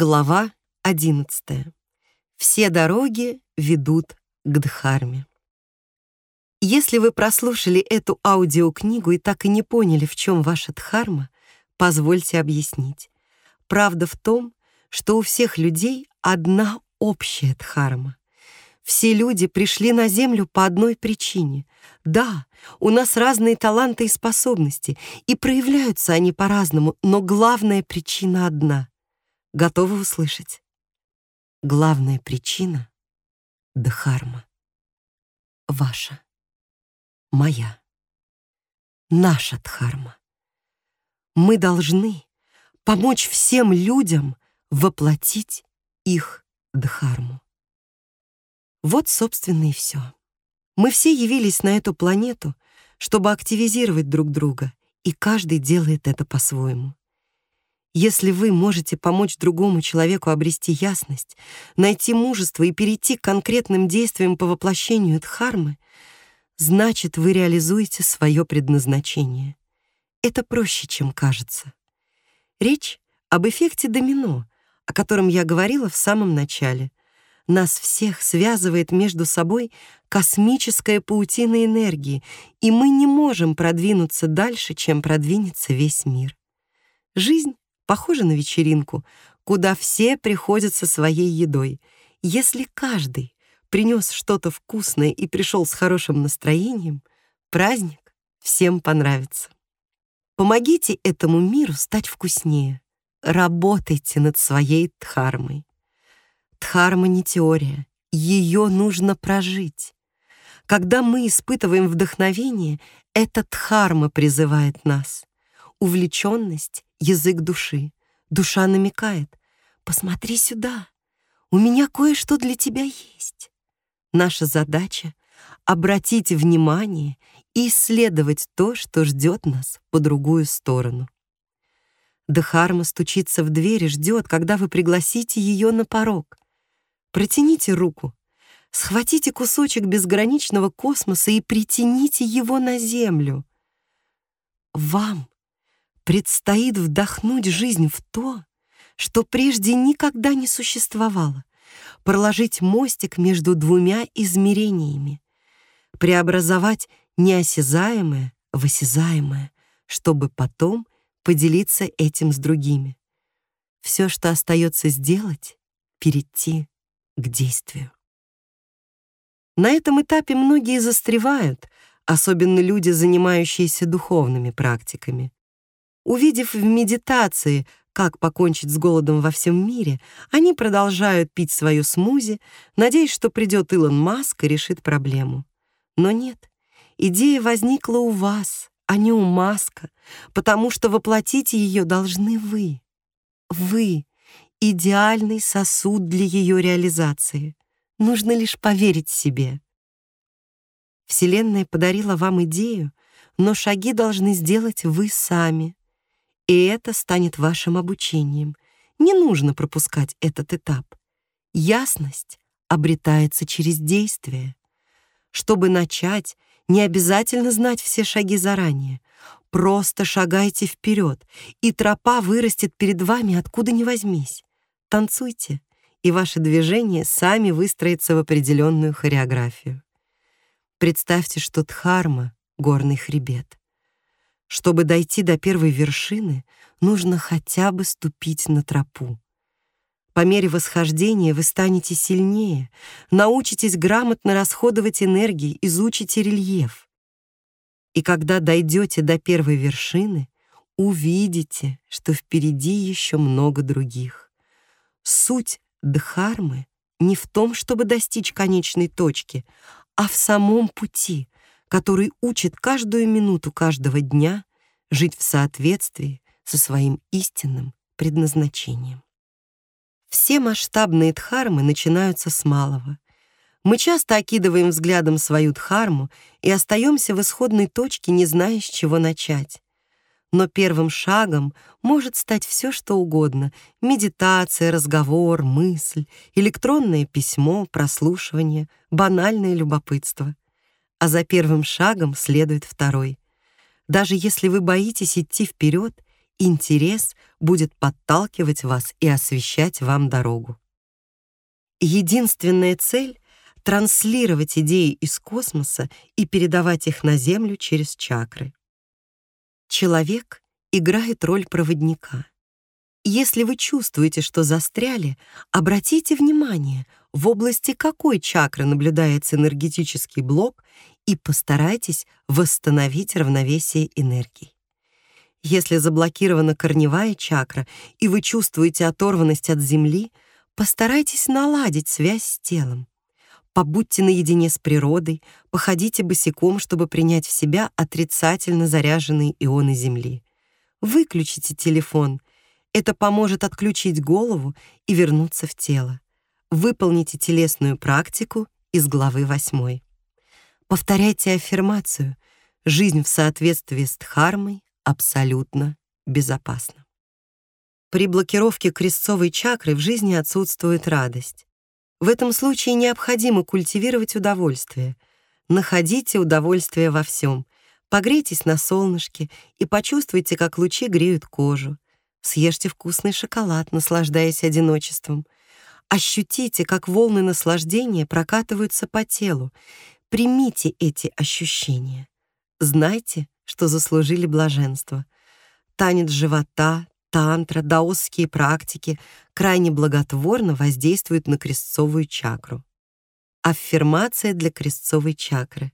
Глава 11. Все дороги ведут к Дхарме. Если вы прослушали эту аудиокнигу и так и не поняли, в чем ваша Дхарма, позвольте объяснить. Правда в том, что у всех людей одна общая Дхарма. Все люди пришли на Землю по одной причине. Да, у нас разные таланты и способности, и проявляются они по-разному, но главная причина одна — Готовы услышать? Главная причина — Дхарма. Ваша. Моя. Наша Дхарма. Мы должны помочь всем людям воплотить их Дхарму. Вот, собственно, и все. Мы все явились на эту планету, чтобы активизировать друг друга, и каждый делает это по-своему. Если вы можете помочь другому человеку обрести ясность, найти мужество и перейти к конкретным действиям по воплощению дхармы, значит, вы реализуете свое предназначение. Это проще, чем кажется. Речь об эффекте домино, о котором я говорила в самом начале. Нас всех связывает между собой космическая паутина энергии, и мы не можем продвинуться дальше, чем продвинется весь мир. Жизнь Похоже на вечеринку, куда все приходят со своей едой. Если каждый принес что-то вкусное и пришел с хорошим настроением, праздник всем понравится. Помогите этому миру стать вкуснее. Работайте над своей дхармой. Дхарма не теория, ее нужно прожить. Когда мы испытываем вдохновение, эта дхарма призывает нас. Увлеченность язык души. Душа намекает. «Посмотри сюда. У меня кое-что для тебя есть». Наша задача — обратить внимание и исследовать то, что ждет нас по другую сторону. Дхарма стучится в дверь и ждет, когда вы пригласите ее на порог. Протяните руку, схватите кусочек безграничного космоса и притяните его на Землю. Вам предстоит вдохнуть жизнь в то, что прежде никогда не существовало, проложить мостик между двумя измерениями, преобразовать неосязаемое в осязаемое, чтобы потом поделиться этим с другими. Все, что остается сделать, перейти к действию. На этом этапе многие застревают, особенно люди, занимающиеся духовными практиками. Увидев в медитации, как покончить с голодом во всем мире, они продолжают пить свою смузи, надеясь, что придет Илон Маск и решит проблему. Но нет, идея возникла у вас, а не у Маска, потому что воплотить ее должны вы. Вы — идеальный сосуд для ее реализации. Нужно лишь поверить себе. Вселенная подарила вам идею, но шаги должны сделать вы сами. И это станет вашим обучением. Не нужно пропускать этот этап. Ясность обретается через действие. Чтобы начать, не обязательно знать все шаги заранее. Просто шагайте вперед, и тропа вырастет перед вами откуда ни возьмись. Танцуйте, и ваши движения сами выстроятся в определенную хореографию. Представьте, что Дхарма — горный хребет. Чтобы дойти до первой вершины, нужно хотя бы ступить на тропу. По мере восхождения вы станете сильнее, научитесь грамотно расходовать энергии, изучите рельеф. И когда дойдете до первой вершины, увидите, что впереди еще много других. Суть Дхармы не в том, чтобы достичь конечной точки, а в самом пути, который учит каждую минуту каждого дня жить в соответствии со своим истинным предназначением. Все масштабные дхармы начинаются с малого. Мы часто окидываем взглядом свою дхарму и остаемся в исходной точке, не зная, с чего начать. Но первым шагом может стать все, что угодно — медитация, разговор, мысль, электронное письмо, прослушивание, банальное любопытство — а за первым шагом следует второй. Даже если вы боитесь идти вперед, интерес будет подталкивать вас и освещать вам дорогу. Единственная цель — транслировать идеи из космоса и передавать их на Землю через чакры. Человек играет роль проводника. Если вы чувствуете, что застряли, обратите внимание, в области какой чакры наблюдается энергетический блок и постарайтесь восстановить равновесие энергий. Если заблокирована корневая чакра и вы чувствуете оторванность от Земли, постарайтесь наладить связь с телом. Побудьте наедине с природой, походите босиком, чтобы принять в себя отрицательно заряженные ионы Земли. Выключите телефон. Это поможет отключить голову и вернуться в тело. Выполните телесную практику из главы 8. Повторяйте аффирмацию. Жизнь в соответствии с дхармой абсолютно безопасна. При блокировке крестцовой чакры в жизни отсутствует радость. В этом случае необходимо культивировать удовольствие. Находите удовольствие во всем. Погрейтесь на солнышке и почувствуйте, как лучи греют кожу. Съешьте вкусный шоколад, наслаждаясь одиночеством. Ощутите, как волны наслаждения прокатываются по телу. Примите эти ощущения. Знайте, что заслужили блаженство. Танец живота, тантра, даосские практики крайне благотворно воздействуют на крестцовую чакру. Аффирмация для крестцовой чакры.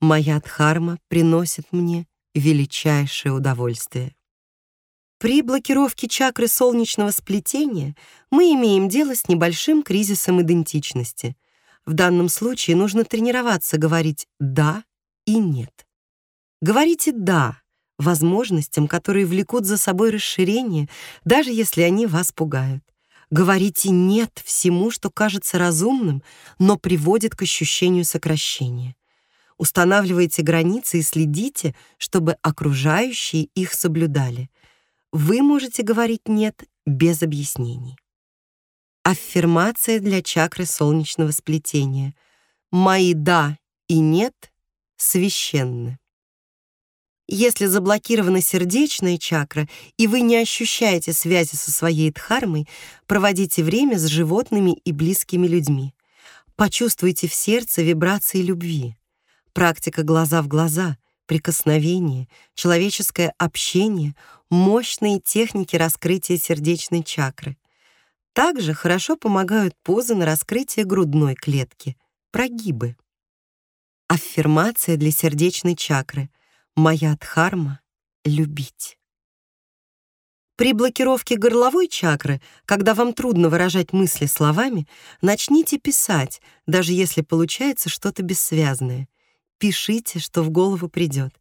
Моя дхарма приносит мне величайшее удовольствие. При блокировке чакры солнечного сплетения мы имеем дело с небольшим кризисом идентичности. В данном случае нужно тренироваться говорить «да» и «нет». Говорите «да» возможностям, которые влекут за собой расширение, даже если они вас пугают. Говорите «нет» всему, что кажется разумным, но приводит к ощущению сокращения. Устанавливайте границы и следите, чтобы окружающие их соблюдали. Вы можете говорить «нет» без объяснений. Аффирмация для чакры солнечного сплетения. «Мои «да» и «нет» священны». Если заблокирована сердечная чакра, и вы не ощущаете связи со своей дхармой, проводите время с животными и близкими людьми. Почувствуйте в сердце вибрации любви. Практика глаза в глаза, прикосновение, человеческое общение — мощные техники раскрытия сердечной чакры. Также хорошо помогают позы на раскрытие грудной клетки, прогибы. Аффирмация для сердечной чакры — Моя дхарма — любить. При блокировке горловой чакры, когда вам трудно выражать мысли словами, начните писать, даже если получается что-то бессвязное. Пишите, что в голову придет.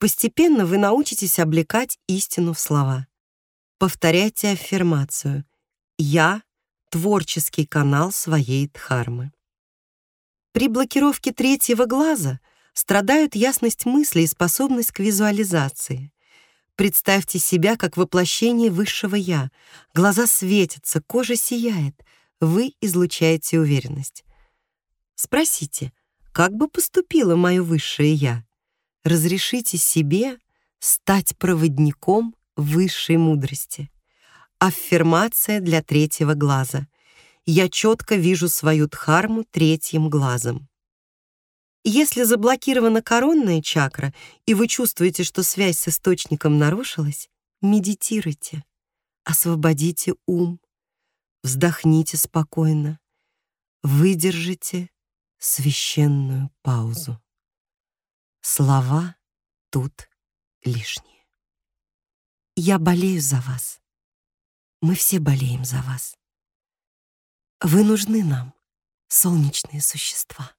Постепенно вы научитесь облекать истину в слова. Повторяйте аффирмацию «Я — творческий канал своей дхармы». При блокировке третьего глаза страдают ясность мысли и способность к визуализации. Представьте себя как воплощение высшего «я». Глаза светятся, кожа сияет. Вы излучаете уверенность. Спросите, как бы поступило мое высшее «я»? Разрешите себе стать проводником высшей мудрости. Аффирмация для третьего глаза. Я четко вижу свою дхарму третьим глазом. Если заблокирована коронная чакра, и вы чувствуете, что связь с источником нарушилась, медитируйте, освободите ум, вздохните спокойно, выдержите священную паузу. Слова тут лишние. Я болею за вас. Мы все болеем за вас. Вы нужны нам, солнечные существа.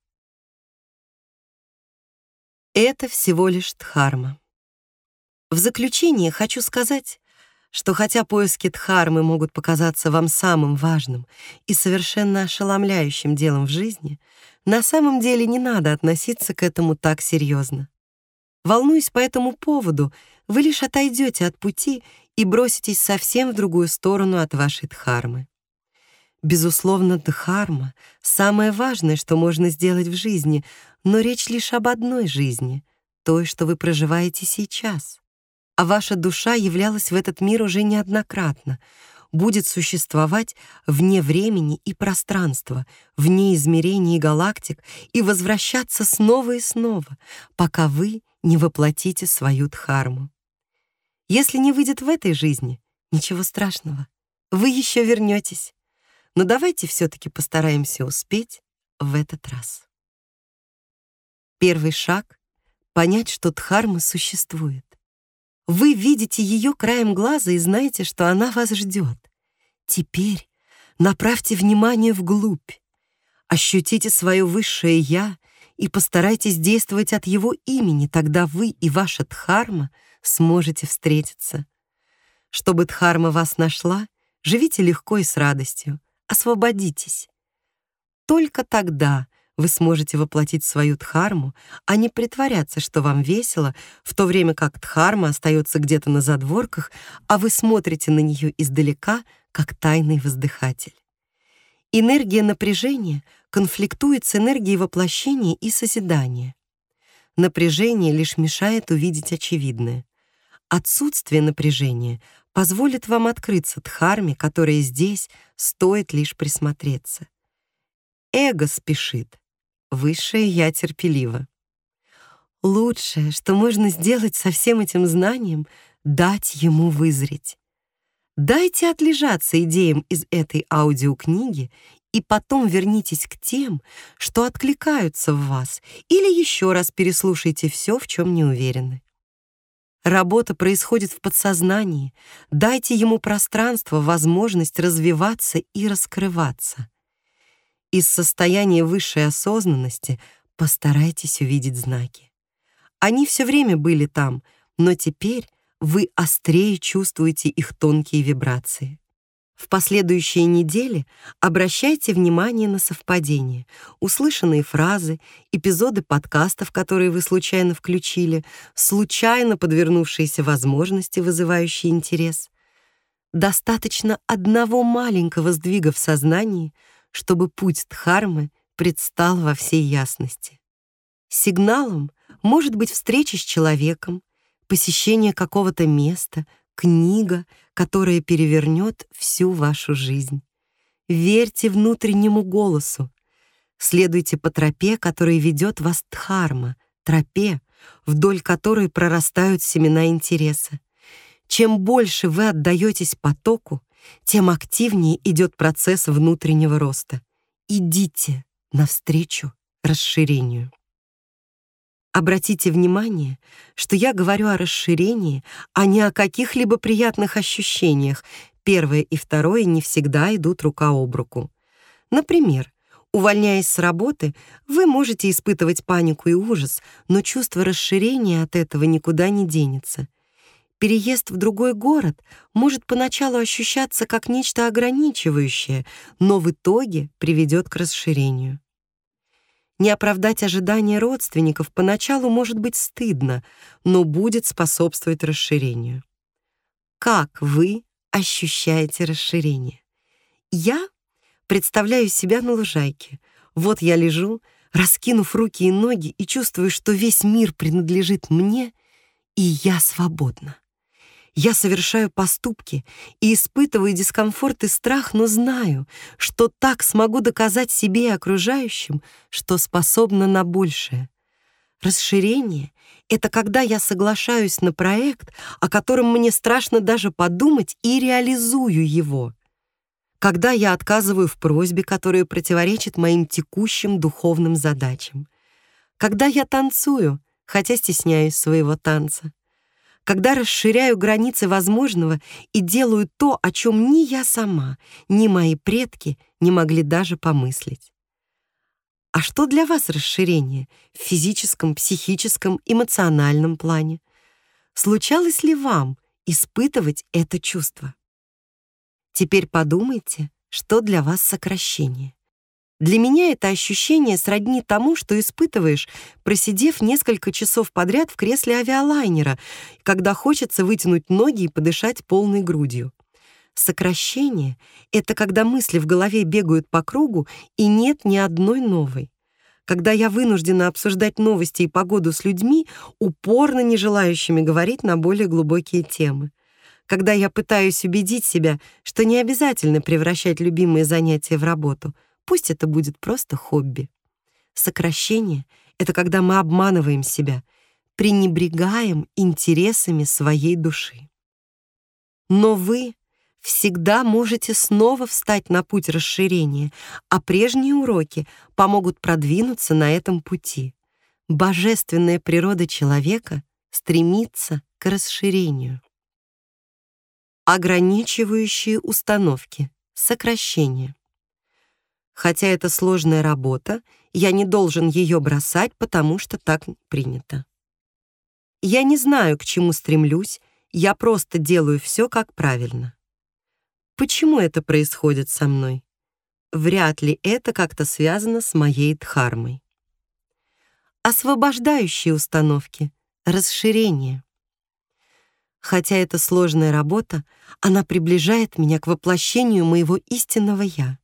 Это всего лишь дхарма. В заключение хочу сказать, что хотя поиски дхармы могут показаться вам самым важным и совершенно ошеломляющим делом в жизни, на самом деле не надо относиться к этому так серьезно. Волнуясь по этому поводу, вы лишь отойдете от пути и броситесь совсем в другую сторону от вашей дхармы. Безусловно, дхарма — самое важное, что можно сделать в жизни, но речь лишь об одной жизни, той, что вы проживаете сейчас. а ваша душа являлась в этот мир уже неоднократно, будет существовать вне времени и пространства, вне измерений и галактик и возвращаться снова и снова, пока вы не воплотите свою дхарму. Если не выйдет в этой жизни, ничего страшного, вы еще вернетесь. Но давайте все-таки постараемся успеть в этот раз. Первый шаг — понять, что дхарма существует. Вы видите ее краем глаза и знаете, что она вас ждет. Теперь направьте внимание вглубь. Ощутите свое высшее «я» и постарайтесь действовать от его имени, тогда вы и ваша Дхарма сможете встретиться. Чтобы Дхарма вас нашла, живите легко и с радостью, освободитесь. Только тогда вы сможете воплотить свою Дхарму, а не притворяться, что вам весело, в то время как Дхарма остается где-то на задворках, а вы смотрите на нее издалека, как тайный воздыхатель. Энергия напряжения конфликтует с энергией воплощения и созидания. Напряжение лишь мешает увидеть очевидное. Отсутствие напряжения позволит вам открыться Дхарме, которая здесь стоит лишь присмотреться. Эго спешит, высшее я терпеливо. Лучшее, что можно сделать со всем этим знанием, дать ему вызреть. Дайте отлежаться идеям из этой аудиокниги и потом вернитесь к тем, что откликаются в вас, или еще раз переслушайте все, в чем не уверены. Работа происходит в подсознании. Дайте ему пространство, возможность развиваться и раскрываться. Из состояния высшей осознанности постарайтесь увидеть знаки. Они все время были там, но теперь вы острее чувствуете их тонкие вибрации. В последующие недели обращайте внимание на совпадения, услышанные фразы, эпизоды подкастов, которые вы случайно включили, случайно подвернувшиеся возможности, вызывающие интерес. Достаточно одного маленького сдвига в сознании, чтобы путь Дхармы предстал во всей ясности. Сигналом может быть встреча с человеком, посещение какого-то места, книга, которая перевернет всю вашу жизнь. Верьте внутреннему голосу. Следуйте по тропе, которая ведет вас Дхарма, тропе, вдоль которой прорастают семена интереса. Чем больше вы отдаетесь потоку, тем активнее идет процесс внутреннего роста. Идите навстречу расширению. Обратите внимание, что я говорю о расширении, а не о каких-либо приятных ощущениях. Первое и второе не всегда идут рука об руку. Например, увольняясь с работы, вы можете испытывать панику и ужас, но чувство расширения от этого никуда не денется. Переезд в другой город может поначалу ощущаться как нечто ограничивающее, но в итоге приведет к расширению. Не оправдать ожидания родственников поначалу может быть стыдно, но будет способствовать расширению. Как вы ощущаете расширение? Я представляю себя на лужайке. Вот я лежу, раскинув руки и ноги, и чувствую, что весь мир принадлежит мне, и я свободна. Я совершаю поступки и испытываю дискомфорт и страх, но знаю, что так смогу доказать себе и окружающим, что способна на большее. Расширение — это когда я соглашаюсь на проект, о котором мне страшно даже подумать, и реализую его. Когда я отказываю в просьбе, которая противоречит моим текущим духовным задачам. Когда я танцую, хотя стесняюсь своего танца когда расширяю границы возможного и делаю то, о чем ни я сама, ни мои предки не могли даже помыслить. А что для вас расширение в физическом, психическом, эмоциональном плане? Случалось ли вам испытывать это чувство? Теперь подумайте, что для вас сокращение. Для меня это ощущение сродни тому, что испытываешь, просидев несколько часов подряд в кресле авиалайнера, когда хочется вытянуть ноги и подышать полной грудью. Сокращение — это когда мысли в голове бегают по кругу и нет ни одной новой. когда я вынуждена обсуждать новости и погоду с людьми, упорно не желающими говорить на более глубокие темы. Когда я пытаюсь убедить себя, что не обязательно превращать любимые занятия в работу, пусть это будет просто хобби. Сокращение — это когда мы обманываем себя, пренебрегаем интересами своей души. Но вы всегда можете снова встать на путь расширения, а прежние уроки помогут продвинуться на этом пути. Божественная природа человека стремится к расширению. Ограничивающие установки, сокращение. Хотя это сложная работа, я не должен ее бросать, потому что так принято. Я не знаю, к чему стремлюсь, я просто делаю все как правильно. Почему это происходит со мной? Вряд ли это как-то связано с моей дхармой. Освобождающие установки, расширение. Хотя это сложная работа, она приближает меня к воплощению моего истинного «я».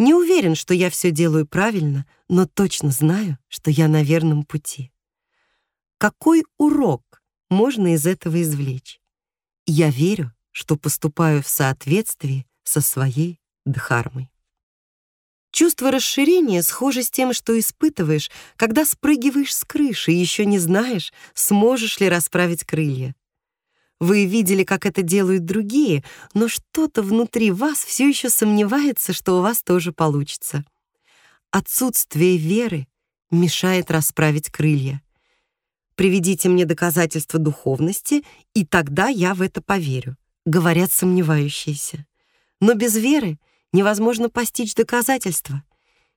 Не уверен, что я все делаю правильно, но точно знаю, что я на верном пути. Какой урок можно из этого извлечь? Я верю, что поступаю в соответствии со своей дхармой. Чувство расширения схоже с тем, что испытываешь, когда спрыгиваешь с крыши и еще не знаешь, сможешь ли расправить крылья. Вы видели, как это делают другие, но что-то внутри вас все еще сомневается, что у вас тоже получится. Отсутствие веры мешает расправить крылья. Приведите мне доказательства духовности, и тогда я в это поверю говорят сомневающиеся. Но без веры невозможно постичь доказательства.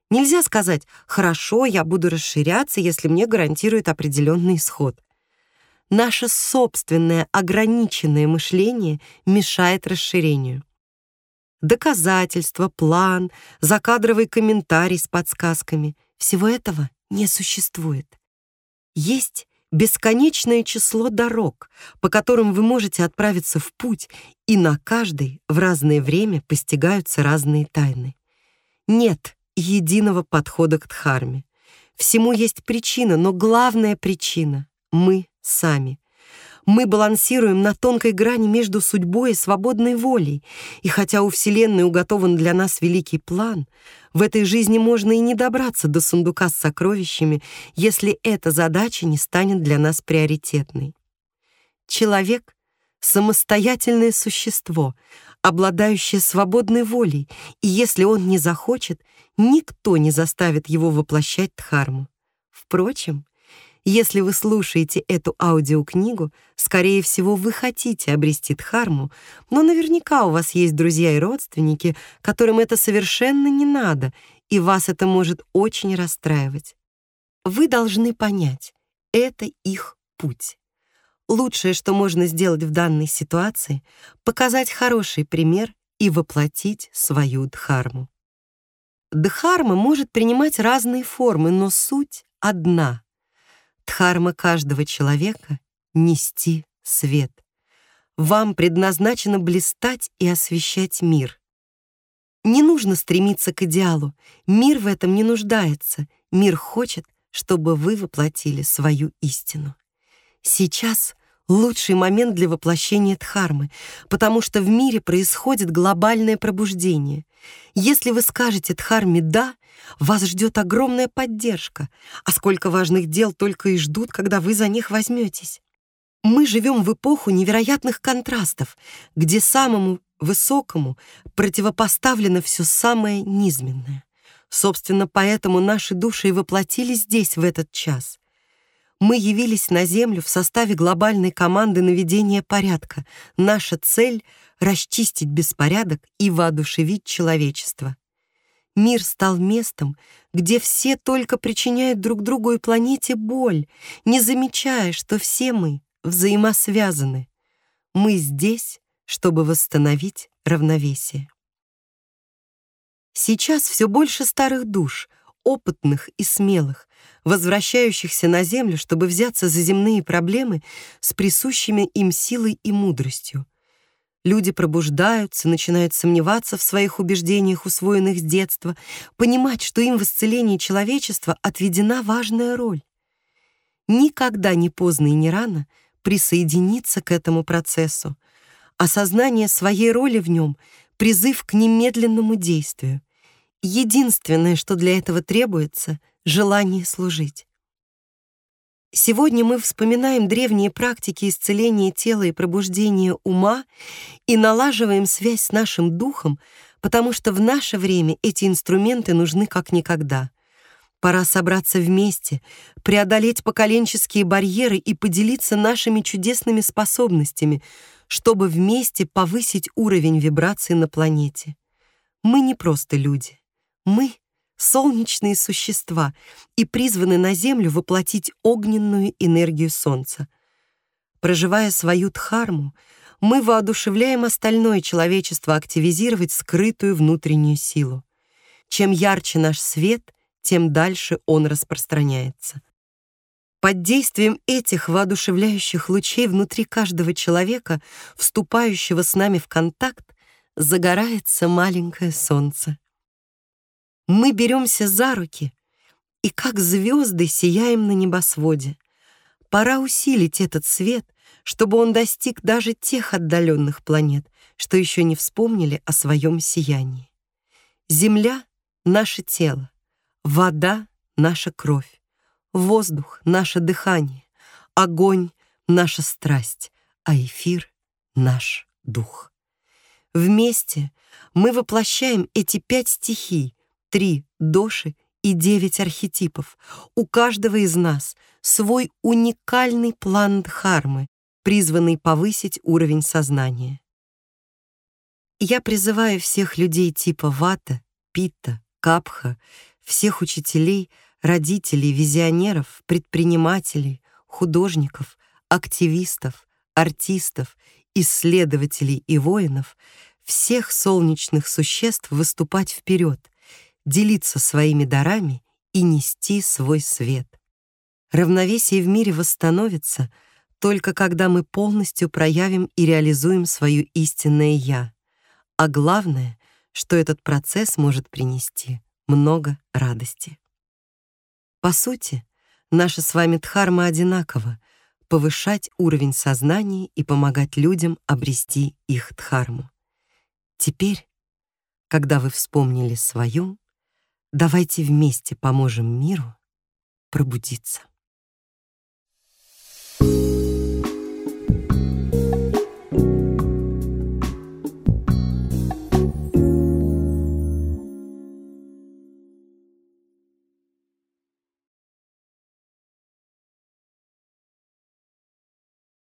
Нельзя сказать «хорошо, я буду расширяться, если мне гарантирует определенный исход». Наше собственное ограниченное мышление мешает расширению. Доказательства, план, закадровый комментарий с подсказками — всего этого не существует. Есть бесконечное число дорог, по которым вы можете отправиться в путь, и на каждой в разное время постигаются разные тайны. Нет единого подхода к Дхарме. Всему есть причина, но главная причина — мы сами. Мы балансируем на тонкой грани между судьбой и свободной волей, и хотя у Вселенной уготован для нас великий план, в этой жизни можно и не добраться до сундука с сокровищами, если эта задача не станет для нас приоритетной. Человек — самостоятельное существо, обладающее свободной волей, и если он не захочет, никто не заставит его воплощать Дхарму. Впрочем, если вы слушаете эту аудиокнигу, скорее всего, вы хотите обрести дхарму, но наверняка у вас есть друзья и родственники, которым это совершенно не надо, и вас это может очень расстраивать. Вы должны понять, это их путь. Лучшее, что можно сделать в данной ситуации, показать хороший пример и воплотить свою дхарму. Дхарма может принимать разные формы, но суть одна. Дхарма каждого человека — нести свет. Вам предназначено блистать и освещать мир. Не нужно стремиться к идеалу. Мир в этом не нуждается. Мир хочет, чтобы вы воплотили свою истину. Сейчас лучший момент для воплощения Дхармы, потому что в мире происходит глобальное пробуждение. Если вы скажете Дхарме «да», вас ждет огромная поддержка, а сколько важных дел только и ждут, когда вы за них возьметесь. Мы живем в эпоху невероятных контрастов, где самому высокому противопоставлено все самое низменное. Собственно, поэтому наши души и воплотились здесь в этот час. Мы явились на Землю в составе глобальной команды наведения порядка. Наша цель — расчистить беспорядок и воодушевить человечество. Мир стал местом, где все только причиняют друг другу и планете боль, не замечая, что все мы взаимосвязаны. Мы здесь, чтобы восстановить равновесие. Сейчас все больше старых душ, опытных и смелых, возвращающихся на Землю, чтобы взяться за земные проблемы с присущими им силой и мудростью. Люди пробуждаются, начинают сомневаться в своих убеждениях, усвоенных с детства, понимать, что им в исцелении человечества отведена важная роль. Никогда не поздно и не рано присоединиться к этому процессу. Осознание своей роли в нем — призыв к немедленному действию. Единственное, что для этого требуется — желание служить. Сегодня мы вспоминаем древние практики исцеления тела и пробуждения ума и налаживаем связь с нашим духом, потому что в наше время эти инструменты нужны как никогда. Пора собраться вместе, преодолеть поколенческие барьеры и поделиться нашими чудесными способностями, чтобы вместе повысить уровень вибраций на планете. Мы не просто люди. Мы солнечные существа и призваны на Землю воплотить огненную энергию Солнца. Проживая свою дхарму, мы воодушевляем остальное человечество активизировать скрытую внутреннюю силу. Чем ярче наш свет, тем дальше он распространяется. Под действием этих воодушевляющих лучей внутри каждого человека, вступающего с нами в контакт, загорается маленькое солнце мы беремся за руки и как звезды сияем на небосводе. Пора усилить этот свет, чтобы он достиг даже тех отдаленных планет, что еще не вспомнили о своем сиянии. Земля — наше тело, вода — наша кровь, воздух — наше дыхание, огонь — наша страсть, а эфир — наш дух. Вместе мы воплощаем эти пять стихий, три доши и девять архетипов. У каждого из нас свой уникальный план Дхармы, призванный повысить уровень сознания. Я призываю всех людей типа Вата, Питта, Капха, всех учителей, родителей, визионеров, предпринимателей, художников, активистов, артистов, исследователей и воинов, всех солнечных существ выступать вперед, делиться своими дарами и нести свой свет. Равновесие в мире восстановится только когда мы полностью проявим и реализуем свое истинное «я». А главное, что этот процесс может принести много радости. По сути, наша с вами дхарма одинакова — повышать уровень сознания и помогать людям обрести их дхарму. Теперь, когда вы вспомнили свою, Давайте вместе поможем миру пробудиться.